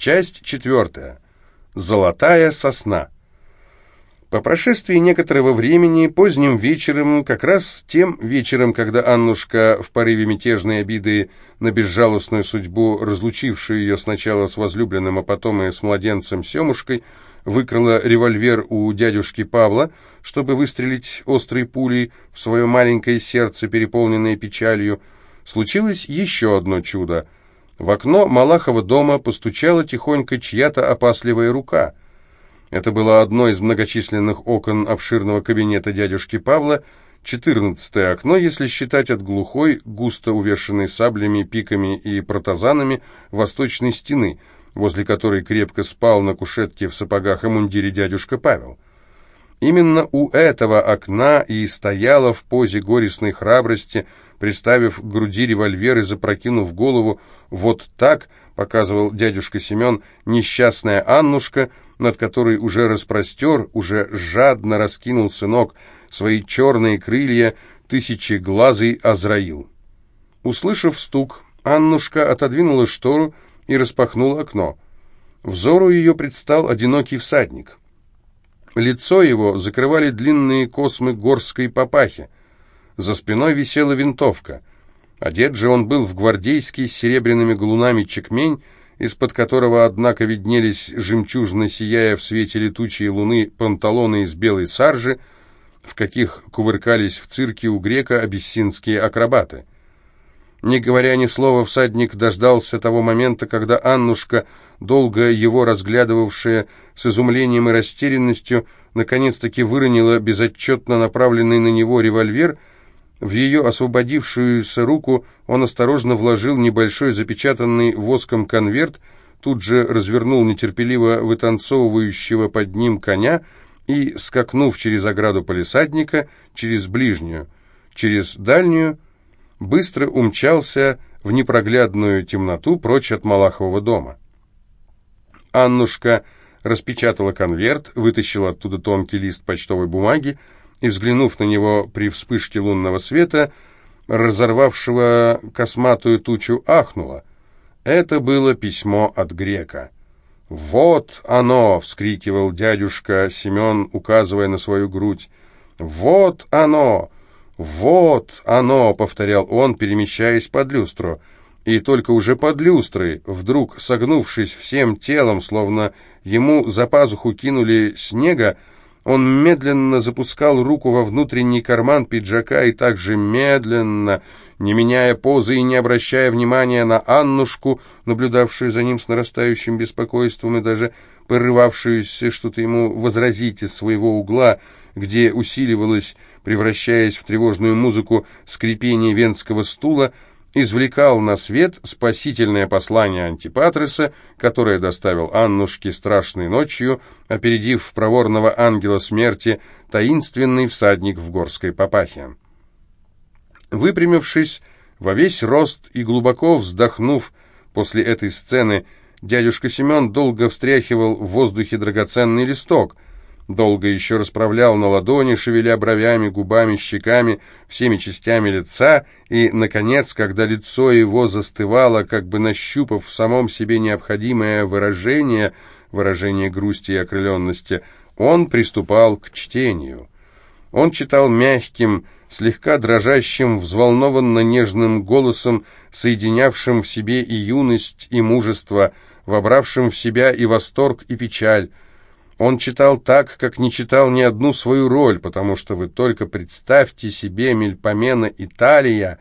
Часть четвертая. Золотая сосна. По прошествии некоторого времени, поздним вечером, как раз тем вечером, когда Аннушка в порыве мятежной обиды на безжалостную судьбу, разлучившую ее сначала с возлюбленным, а потом и с младенцем Семушкой, выкрала револьвер у дядюшки Павла, чтобы выстрелить острой пулей в свое маленькое сердце, переполненное печалью, случилось еще одно чудо. В окно Малахова дома постучала тихонько чья-то опасливая рука. Это было одно из многочисленных окон обширного кабинета дядюшки Павла, четырнадцатое окно, если считать от глухой, густо увешанной саблями, пиками и протазанами восточной стены, возле которой крепко спал на кушетке в сапогах и мундире дядюшка Павел. Именно у этого окна и стояла в позе горестной храбрости, приставив к груди револьвер и запрокинув голову, вот так, показывал дядюшка Семен, несчастная Аннушка, над которой уже распростер, уже жадно раскинул сынок свои черные крылья, тысячи глазый Азраил. Услышав стук, Аннушка отодвинула штору и распахнула окно. Взору ее предстал одинокий всадник. Лицо его закрывали длинные космы горской папахи. За спиной висела винтовка. Одет же он был в гвардейский с серебряными галунами чекмень, из-под которого, однако, виднелись жемчужно сияя в свете летучей луны панталоны из белой саржи, в каких кувыркались в цирке у грека абиссинские акробаты. Не говоря ни слова, всадник дождался того момента, когда Аннушка, долго его разглядывавшая с изумлением и растерянностью, наконец-таки выронила безотчетно направленный на него револьвер. В ее освободившуюся руку он осторожно вложил небольшой запечатанный воском конверт, тут же развернул нетерпеливо вытанцовывающего под ним коня и, скакнув через ограду полисадника, через ближнюю, через дальнюю, быстро умчался в непроглядную темноту прочь от Малахового дома. Аннушка распечатала конверт, вытащила оттуда тонкий лист почтовой бумаги и, взглянув на него при вспышке лунного света, разорвавшего косматую тучу, ахнула. Это было письмо от грека. «Вот оно!» — вскрикивал дядюшка Семен, указывая на свою грудь. «Вот оно! «Вот оно!» — повторял он, перемещаясь под люстру. И только уже под люстрой, вдруг согнувшись всем телом, словно ему за пазуху кинули снега, он медленно запускал руку во внутренний карман пиджака и также медленно, не меняя позы и не обращая внимания на Аннушку, наблюдавшую за ним с нарастающим беспокойством и даже порывавшуюся что-то ему возразить из своего угла, где усиливалось, превращаясь в тревожную музыку, скрипение венского стула, извлекал на свет спасительное послание Антипатриса, которое доставил Аннушке страшной ночью, опередив проворного ангела смерти таинственный всадник в горской папахе. Выпрямившись во весь рост и глубоко вздохнув после этой сцены, дядюшка Семен долго встряхивал в воздухе драгоценный листок — Долго еще расправлял на ладони, шевеля бровями, губами, щеками, всеми частями лица, и, наконец, когда лицо его застывало, как бы нащупав в самом себе необходимое выражение, выражение грусти и окрыленности, он приступал к чтению. Он читал мягким, слегка дрожащим, взволнованно-нежным голосом, соединявшим в себе и юность, и мужество, вобравшим в себя и восторг, и печаль, он читал так, как не читал ни одну свою роль, потому что вы только представьте себе Мельпомена Италия.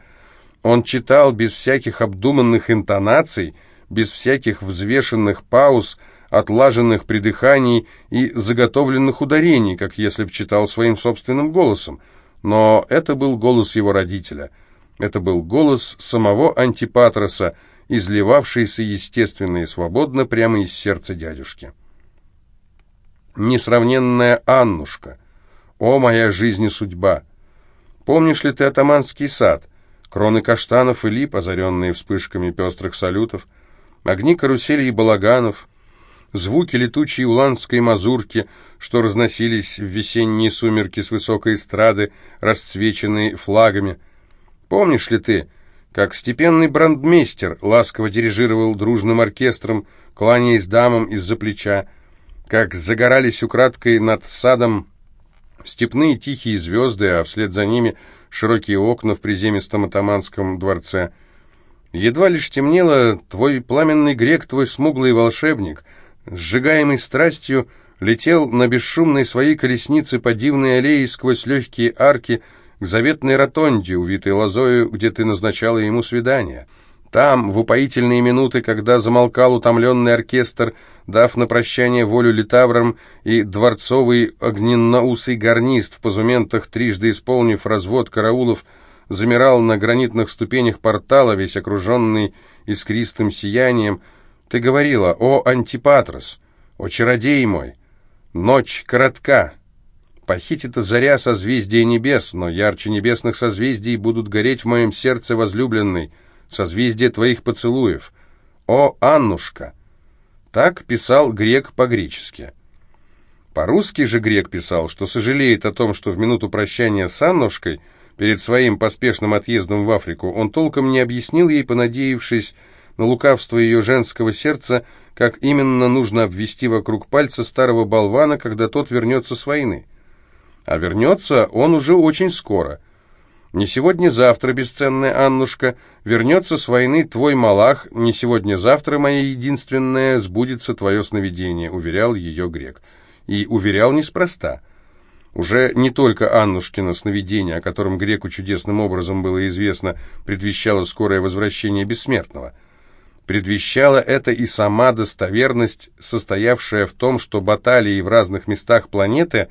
Он читал без всяких обдуманных интонаций, без всяких взвешенных пауз, отлаженных придыханий и заготовленных ударений, как если б читал своим собственным голосом. Но это был голос его родителя. Это был голос самого Антипатроса, изливавшийся естественно и свободно прямо из сердца дядюшки несравненная Аннушка. О, моя жизнь и судьба! Помнишь ли ты атаманский сад? Кроны каштанов и лип, озаренные вспышками пестрых салютов, огни карусели и балаганов, звуки летучей уланской мазурки, что разносились в весенние сумерки с высокой эстрады, расцвеченные флагами. Помнишь ли ты как степенный брандмейстер ласково дирижировал дружным оркестром, кланяясь дамам из-за плеча, как загорались украдкой над садом степные тихие звезды, а вслед за ними широкие окна в приземистом атаманском дворце. Едва лишь темнело, твой пламенный грек, твой смуглый волшебник, сжигаемый страстью, летел на бесшумной своей колеснице по дивной аллее сквозь легкие арки к заветной ротонде, увитой лозою, где ты назначала ему свидание. Там, в упоительные минуты, когда замолкал утомленный оркестр, дав на прощание волю литаврам, и дворцовый огненноусый гарнист в позументах, трижды исполнив развод караулов, замирал на гранитных ступенях портала, весь окруженный искристым сиянием, ты говорила, «О, Антипатрос! О, чародей мой! Ночь коротка!» Похитит заря созвездия небес, но ярче небесных созвездий будут гореть в моем сердце возлюбленный, созвездие твоих поцелуев. О, Аннушка! Так писал грек по-гречески. По-русски же грек писал, что сожалеет о том, что в минуту прощания с Аннушкой, перед своим поспешным отъездом в Африку, он толком не объяснил ей, понадеявшись на лукавство ее женского сердца, как именно нужно обвести вокруг пальца старого болвана, когда тот вернется с войны. А вернется он уже очень скоро. Не сегодня-завтра, бесценная Аннушка, вернется с войны твой Малах, не сегодня-завтра, моя единственная, сбудется твое сновидение, уверял ее грек. И уверял неспроста. Уже не только Аннушкино сновидение, о котором греку чудесным образом было известно, предвещало скорое возвращение бессмертного. Предвещала это и сама достоверность, состоявшая в том, что баталии в разных местах планеты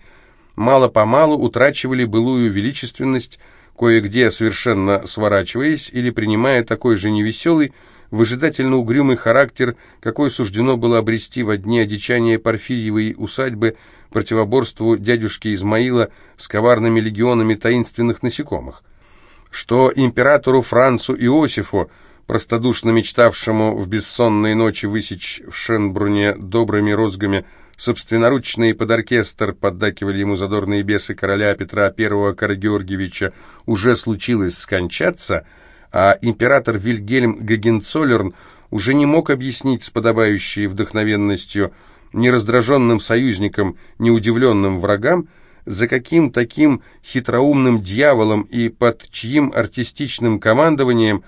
мало-помалу утрачивали былую величественность, кое-где совершенно сворачиваясь или принимая такой же невеселый, выжидательно угрюмый характер, какой суждено было обрести во дни одичания Порфирьевой усадьбы противоборству дядюшки Измаила с коварными легионами таинственных насекомых. Что императору Францу Иосифу, простодушно мечтавшему в бессонные ночи высечь в Шенбруне добрыми розгами Собственноручно и под оркестр поддакивали ему задорные бесы короля Петра I Карагеоргиевича уже случилось скончаться, а император Вильгельм Гагенцоллерн уже не мог объяснить с подобающей вдохновенностью ни раздраженным союзникам, ни удивленным врагам, за каким таким хитроумным дьяволом и под чьим артистичным командованием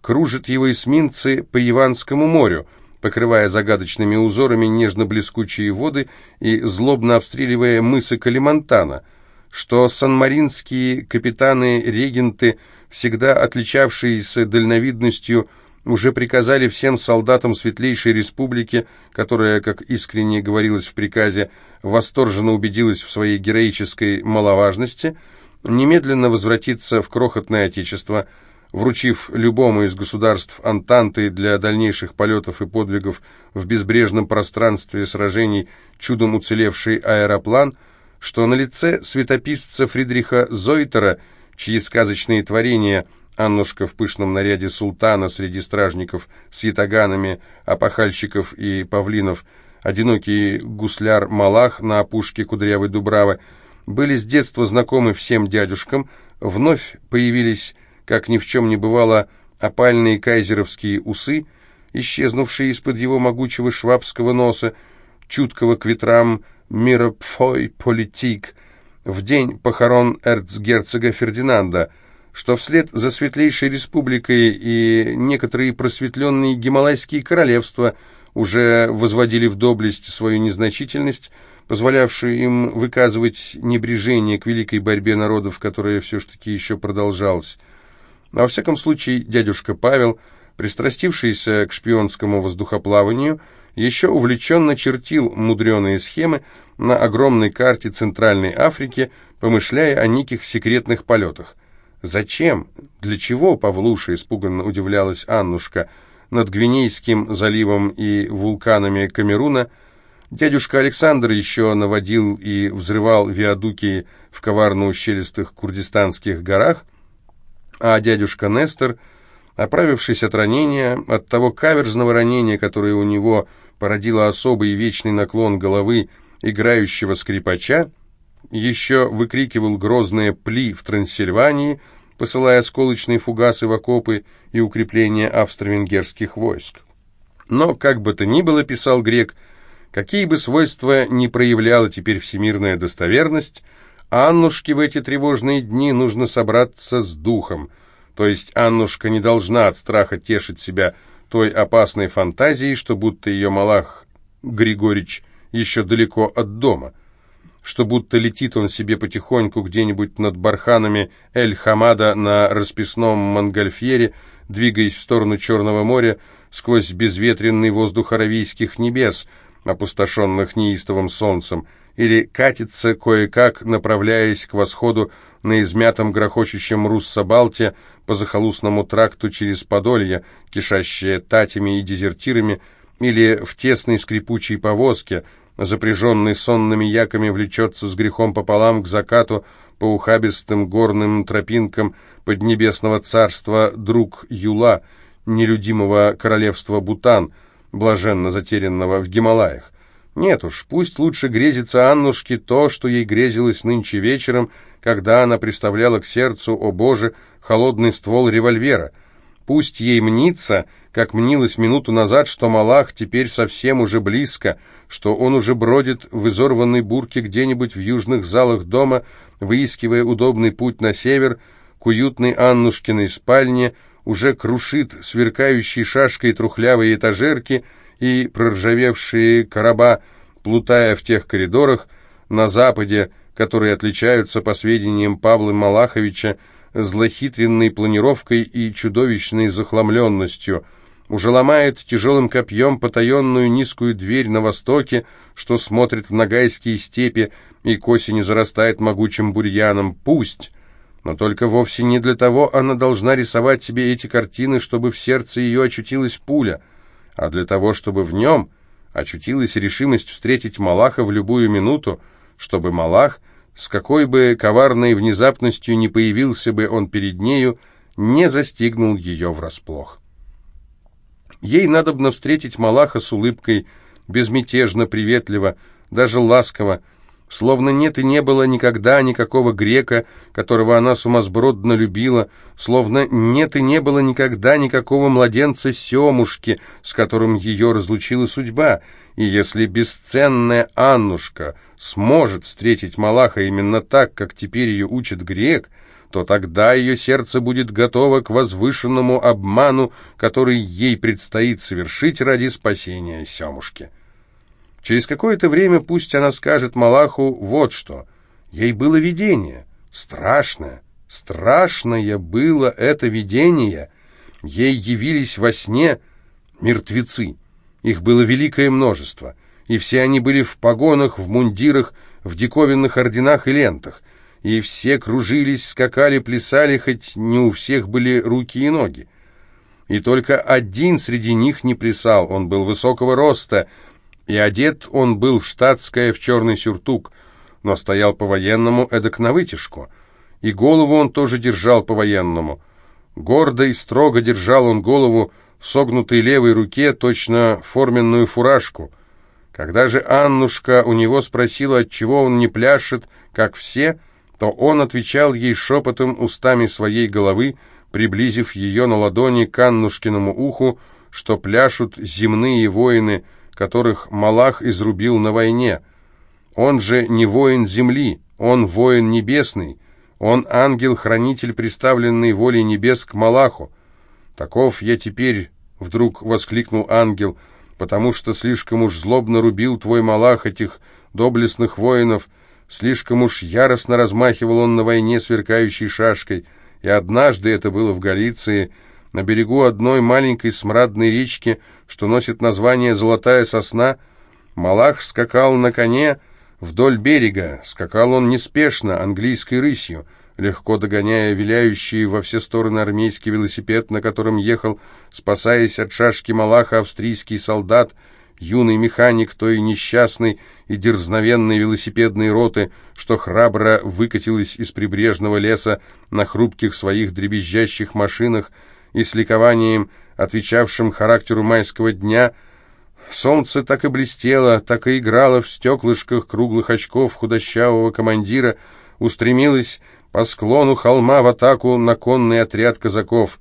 кружат его эсминцы по Иванскому морю – покрывая загадочными узорами нежно-блескучие воды и злобно обстреливая мысы Калимантана, что санмаринские капитаны-регенты, всегда отличавшиеся дальновидностью, уже приказали всем солдатам Светлейшей Республики, которая, как искренне говорилось в приказе, восторженно убедилась в своей героической маловажности, немедленно возвратиться в крохотное Отечество – вручив любому из государств Антанты для дальнейших полетов и подвигов в безбрежном пространстве сражений чудом уцелевший аэроплан, что на лице светописца Фридриха Зойтера, чьи сказочные творения Аннушка в пышном наряде султана среди стражников с ятаганами, опахальщиков и павлинов, одинокий гусляр Малах на опушке Кудрявой Дубравы, были с детства знакомы всем дядюшкам, вновь появились как ни в чем не бывало, опальные кайзеровские усы, исчезнувшие из-под его могучего швабского носа, чуткого к ветрам «Миропфой политик», в день похорон эрцгерцога Фердинанда, что вслед за Светлейшей Республикой и некоторые просветленные гималайские королевства уже возводили в доблесть свою незначительность, позволявшую им выказывать небрежение к великой борьбе народов, которая все-таки еще продолжалась. Во всяком случае, дядюшка Павел, пристрастившийся к шпионскому воздухоплаванию, еще увлеченно чертил мудреные схемы на огромной карте Центральной Африки, помышляя о неких секретных полетах. «Зачем? Для чего?» — Павлуша испуганно удивлялась Аннушка. Над Гвинейским заливом и вулканами Камеруна дядюшка Александр еще наводил и взрывал виадуки в коварно-ущелистых курдистанских горах — а дядюшка Нестор, оправившись от ранения, от того каверзного ранения, которое у него породило особый вечный наклон головы играющего скрипача, еще выкрикивал грозные пли в Трансильвании, посылая осколочные фугасы в окопы и укрепления австро-венгерских войск. Но, как бы то ни было, писал Грек, какие бы свойства ни проявляла теперь всемирная достоверность, Аннушке в эти тревожные дни нужно собраться с духом, то есть Аннушка не должна от страха тешить себя той опасной фантазией, что будто ее Малах Григорич еще далеко от дома, что будто летит он себе потихоньку где-нибудь над барханами Эль-Хамада на расписном Монгольфьере, двигаясь в сторону Черного моря сквозь безветренный воздух аравийских небес, опустошенных неистовым солнцем, или катится кое-как, направляясь к восходу на измятом грохочущем Руссобалте по захолустному тракту через Подолье, кишащее татями и дезертирами, или в тесной скрипучей повозке, запряженной сонными яками, влечется с грехом пополам к закату по ухабистым горным тропинкам поднебесного царства друг Юла, нелюдимого королевства Бутан, блаженно затерянного в Гималаях. Нет уж, пусть лучше грезится Аннушке то, что ей грезилось нынче вечером, когда она представляла к сердцу, о боже, холодный ствол револьвера. Пусть ей мнится, как мнилось минуту назад, что Малах теперь совсем уже близко, что он уже бродит в изорванной бурке где-нибудь в южных залах дома, выискивая удобный путь на север, к уютной Аннушкиной спальне, уже крушит сверкающей шашкой трухлявые этажерки и проржавевшие короба, плутая в тех коридорах на западе, которые отличаются, по сведениям Павла Малаховича, злохитренной планировкой и чудовищной захламленностью, уже ломает тяжелым копьем потаенную низкую дверь на востоке, что смотрит в Ногайские степи и к осени зарастает могучим бурьяном. Пусть! Но только вовсе не для того она должна рисовать себе эти картины, чтобы в сердце ее очутилась пуля, а для того, чтобы в нем очутилась решимость встретить Малаха в любую минуту, чтобы Малах, с какой бы коварной внезапностью не появился бы он перед нею, не застигнул ее врасплох. Ей надобно встретить Малаха с улыбкой, безмятежно, приветливо, даже ласково, Словно нет и не было никогда никакого грека, которого она сумасбродно любила, словно нет и не было никогда никакого младенца Семушки, с которым ее разлучила судьба, и если бесценная Аннушка сможет встретить Малаха именно так, как теперь ее учит грек, то тогда ее сердце будет готово к возвышенному обману, который ей предстоит совершить ради спасения Семушки. Через какое-то время пусть она скажет Малаху вот что. Ей было видение, страшное, страшное было это видение. Ей явились во сне мертвецы. Их было великое множество, и все они были в погонах, в мундирах, в диковинных орденах и лентах. И все кружились, скакали, плясали, хоть не у всех были руки и ноги. И только один среди них не плясал, он был высокого роста, и одет он был в штатское, в черный сюртук, но стоял по-военному эдак на вытяжку, и голову он тоже держал по-военному. Гордо и строго держал он голову в согнутой левой руке, точно форменную фуражку. Когда же Аннушка у него спросила, отчего он не пляшет, как все, то он отвечал ей шепотом устами своей головы, приблизив ее на ладони к Аннушкиному уху, что пляшут земные воины — которых Малах изрубил на войне. Он же не воин земли, он воин небесный, он ангел-хранитель, представленный волей небес к Малаху. Таков я теперь, вдруг воскликнул ангел, потому что слишком уж злобно рубил твой Малах этих доблестных воинов, слишком уж яростно размахивал он на войне сверкающей шашкой, и однажды это было в Галиции, на берегу одной маленькой смрадной речки, что носит название «Золотая сосна», Малах скакал на коне вдоль берега. Скакал он неспешно, английской рысью, легко догоняя виляющий во все стороны армейский велосипед, на котором ехал, спасаясь от шашки Малаха, австрийский солдат, юный механик той несчастной и дерзновенной велосипедной роты, что храбро выкатилась из прибрежного леса на хрупких своих дребезжащих машинах, и с ликованием, отвечавшим характеру майского дня, солнце так и блестело, так и играло в стеклышках круглых очков худощавого командира, устремилось по склону холма в атаку на конный отряд казаков.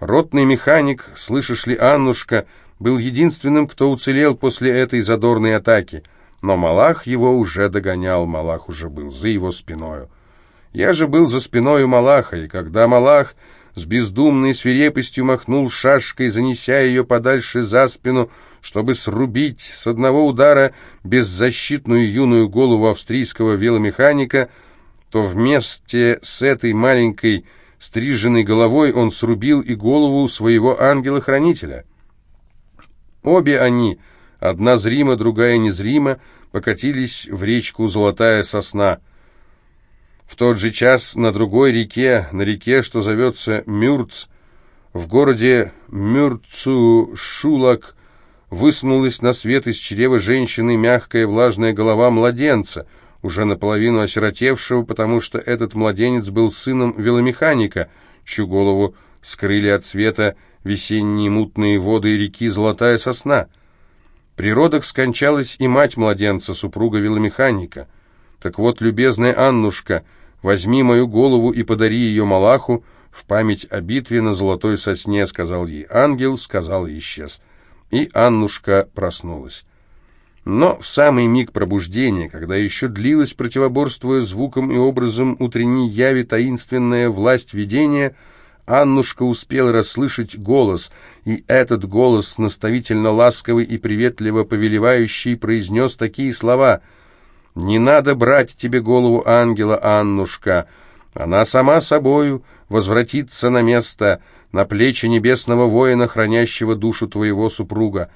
Ротный механик, слышишь ли, Аннушка, был единственным, кто уцелел после этой задорной атаки. Но Малах его уже догонял, Малах уже был за его спиною. Я же был за спиною Малаха, и когда Малах с бездумной свирепостью махнул шашкой, занеся ее подальше за спину, чтобы срубить с одного удара беззащитную юную голову австрийского веломеханика, то вместе с этой маленькой стриженной головой он срубил и голову своего ангела-хранителя. Обе они, одна зримо, другая незримо, покатились в речку Золотая Сосна. В тот же час на другой реке, на реке, что зовется Мюрц, в городе Мюрцу-Шулак, высунулась на свет из чрева женщины мягкая влажная голова младенца, уже наполовину осиротевшего, потому что этот младенец был сыном веломеханика, чью голову скрыли от света весенние мутные воды реки Золотая Сосна. При родах скончалась и мать младенца, супруга веломеханика. Так вот, любезная Аннушка, возьми мою голову и подари ее Малаху в память о битве на Золотой Сосне, сказал ей ангел, сказал и исчез и Аннушка проснулась. Но в самый миг пробуждения, когда еще длилось, противоборствуя звуком и образом утренней яви таинственная власть видения, Аннушка успела расслышать голос, и этот голос, наставительно ласковый и приветливо повелевающий, произнес такие слова «Не надо брать тебе голову ангела, Аннушка, она сама собою возвратится на место, на плечи небесного воина, хранящего душу твоего супруга.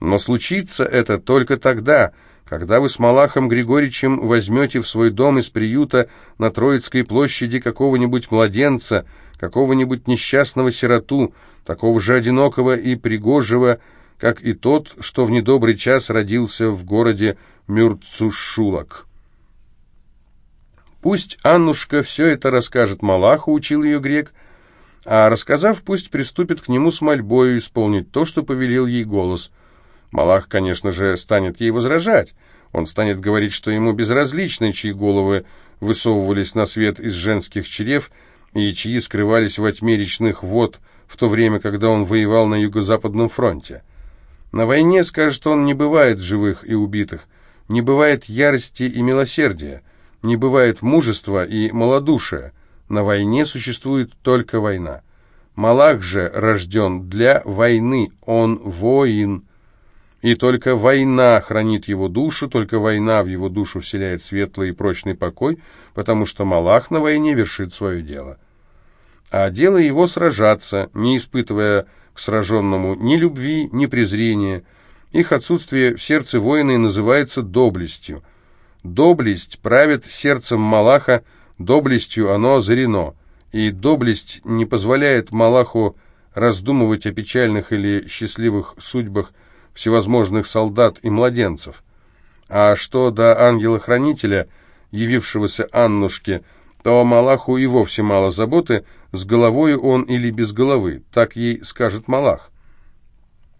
Но случится это только тогда, когда вы с Малахом Григорьевичем возьмете в свой дом из приюта на Троицкой площади какого-нибудь младенца, какого-нибудь несчастного сироту, такого же одинокого и пригожего, как и тот, что в недобрый час родился в городе Мюрцушулак. Пусть Аннушка все это расскажет Малаху, учил ее грек, — а рассказав, пусть приступит к нему с мольбою исполнить то, что повелел ей голос. Малах, конечно же, станет ей возражать. Он станет говорить, что ему безразлично, чьи головы высовывались на свет из женских чрев и чьи скрывались во тьме речных вод в то время, когда он воевал на Юго-Западном фронте. На войне, скажет он, не бывает живых и убитых, не бывает ярости и милосердия, не бывает мужества и малодушия, на войне существует только война. Малах же рожден для войны, он воин. И только война хранит его душу, только война в его душу вселяет светлый и прочный покой, потому что Малах на войне вершит свое дело. А дело его сражаться, не испытывая к сраженному ни любви, ни презрения. Их отсутствие в сердце воина называется доблестью. Доблесть правит сердцем Малаха, Доблестью оно озарено, и доблесть не позволяет Малаху раздумывать о печальных или счастливых судьбах всевозможных солдат и младенцев. А что до ангела-хранителя, явившегося Аннушке, то Малаху и вовсе мало заботы, с головой он или без головы, так ей скажет Малах.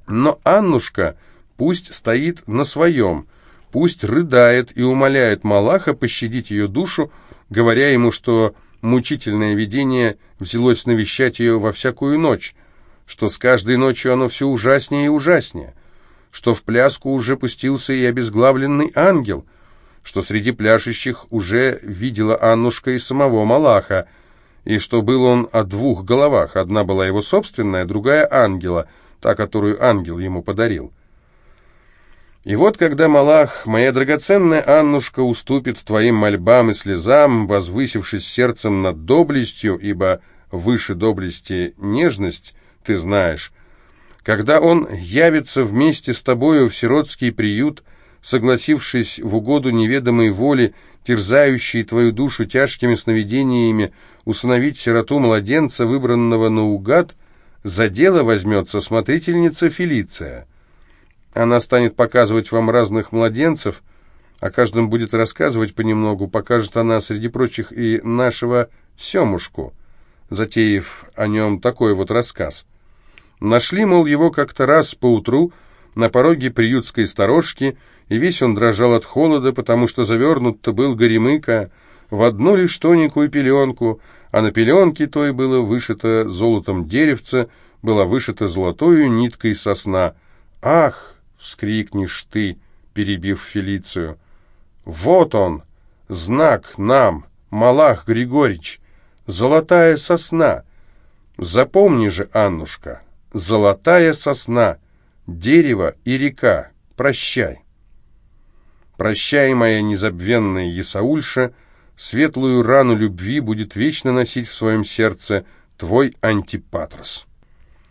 Но Аннушка пусть стоит на своем, пусть рыдает и умоляет Малаха пощадить ее душу, говоря ему, что мучительное видение взялось навещать ее во всякую ночь, что с каждой ночью оно все ужаснее и ужаснее, что в пляску уже пустился и обезглавленный ангел, что среди пляшущих уже видела Аннушка и самого Малаха, и что был он о двух головах, одна была его собственная, другая ангела, та, которую ангел ему подарил. И вот, когда Малах, моя драгоценная Аннушка, уступит твоим мольбам и слезам, возвысившись сердцем над доблестью, ибо выше доблести нежность, ты знаешь, когда он явится вместе с тобою в сиротский приют, согласившись в угоду неведомой воли, терзающей твою душу тяжкими сновидениями, усыновить сироту-младенца, выбранного наугад, за дело возьмется смотрительница Фелиция». Она станет показывать вам разных младенцев, о каждом будет рассказывать понемногу, покажет она, среди прочих, и нашего Семушку, затеяв о нем такой вот рассказ. Нашли, мол, его как-то раз поутру на пороге приютской сторожки, и весь он дрожал от холода, потому что завернут-то был горемыка, в одну лишь тоненькую пеленку, а на пеленке той было вышито золотом деревце, была вышита золотою ниткой сосна. «Ах!» — вскрикнешь ты, перебив Фелицию. «Вот он, знак нам, Малах Григорьевич, золотая сосна. Запомни же, Аннушка, золотая сосна, дерево и река, прощай». Прощай, моя незабвенная Исаульша, светлую рану любви будет вечно носить в своем сердце твой антипатрос.